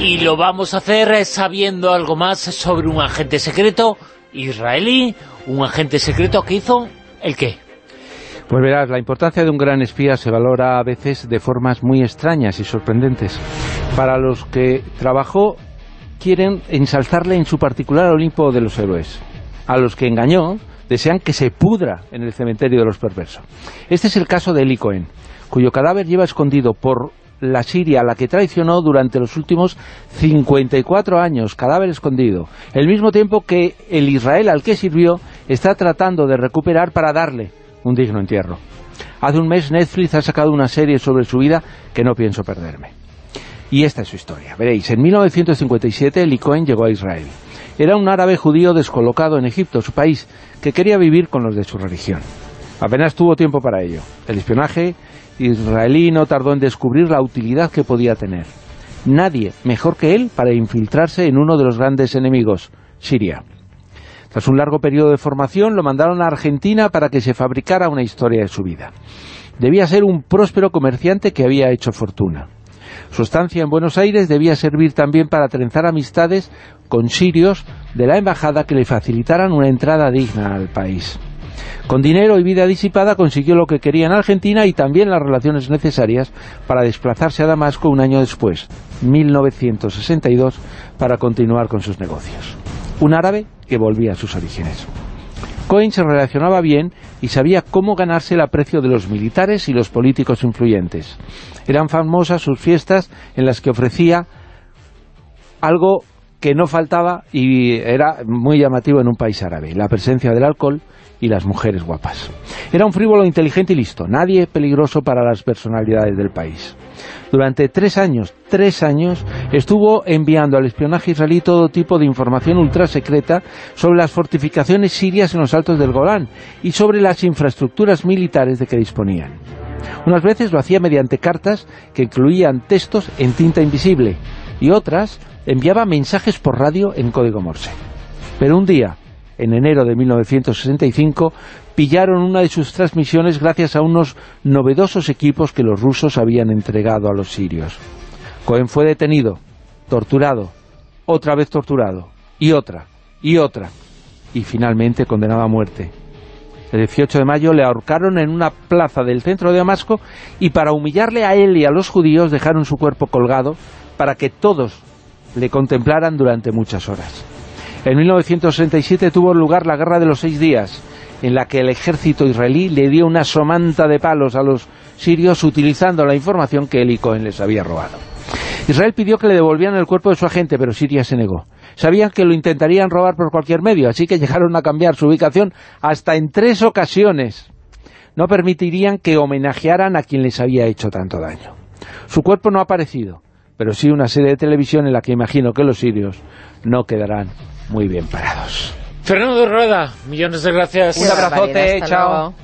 Y lo vamos a hacer sabiendo algo más sobre un agente secreto israelí, un agente secreto que hizo ¿el qué? Pues verás, la importancia de un gran espía se valora a veces de formas muy extrañas y sorprendentes. Para los que trabajó, quieren ensalzarle en su particular Olimpo de los héroes. A los que engañó, desean que se pudra en el cementerio de los perversos. Este es el caso de Eli Cohen, cuyo cadáver lleva escondido por la Siria, a la que traicionó durante los últimos 54 años, cadáver escondido, el mismo tiempo que el Israel al que sirvió está tratando de recuperar para darle un digno entierro. Hace un mes Netflix ha sacado una serie sobre su vida que no pienso perderme. Y esta es su historia. Veréis, en 1957 Eli Cohen llegó a Israel. Era un árabe judío descolocado en Egipto, su país, que quería vivir con los de su religión. Apenas tuvo tiempo para ello. El espionaje israelí no tardó en descubrir la utilidad que podía tener. Nadie mejor que él para infiltrarse en uno de los grandes enemigos, Siria. Tras un largo periodo de formación, lo mandaron a Argentina para que se fabricara una historia de su vida. Debía ser un próspero comerciante que había hecho fortuna. Su estancia en Buenos Aires debía servir también para trenzar amistades con sirios de la embajada que le facilitaran una entrada digna al país. Con dinero y vida disipada consiguió lo que quería en Argentina y también las relaciones necesarias para desplazarse a Damasco un año después, 1962, para continuar con sus negocios. Un árabe que volvía a sus orígenes. Cohen se relacionaba bien y sabía cómo ganarse el aprecio de los militares y los políticos influyentes. Eran famosas sus fiestas en las que ofrecía algo que no faltaba y era muy llamativo en un país árabe, la presencia del alcohol y las mujeres guapas. Era un frívolo inteligente y listo, nadie peligroso para las personalidades del país. Durante tres años, tres años, estuvo enviando al espionaje israelí todo tipo de información ultrasecreta sobre las fortificaciones sirias en los altos del Golán y sobre las infraestructuras militares de que disponían. Unas veces lo hacía mediante cartas que incluían textos en tinta invisible y otras enviaba mensajes por radio en código Morse. Pero un día, en enero de 1965, pillaron una de sus transmisiones gracias a unos novedosos equipos que los rusos habían entregado a los sirios. Cohen fue detenido, torturado, otra vez torturado, y otra, y otra, y finalmente condenado a muerte. El 18 de mayo le ahorcaron en una plaza del centro de Damasco y para humillarle a él y a los judíos dejaron su cuerpo colgado para que todos le contemplaran durante muchas horas. En 1967 tuvo lugar la Guerra de los Seis Días, en la que el ejército israelí le dio una somanta de palos a los sirios utilizando la información que Eli Cohen les había robado. Israel pidió que le devolvieran el cuerpo de su agente, pero Siria se negó. Sabían que lo intentarían robar por cualquier medio, así que llegaron a cambiar su ubicación hasta en tres ocasiones. No permitirían que homenajearan a quien les había hecho tanto daño. Su cuerpo no ha aparecido, pero sí una serie de televisión en la que imagino que los sirios no quedarán muy bien parados. Fernando Rueda, millones de gracias. Un abrazote, chao.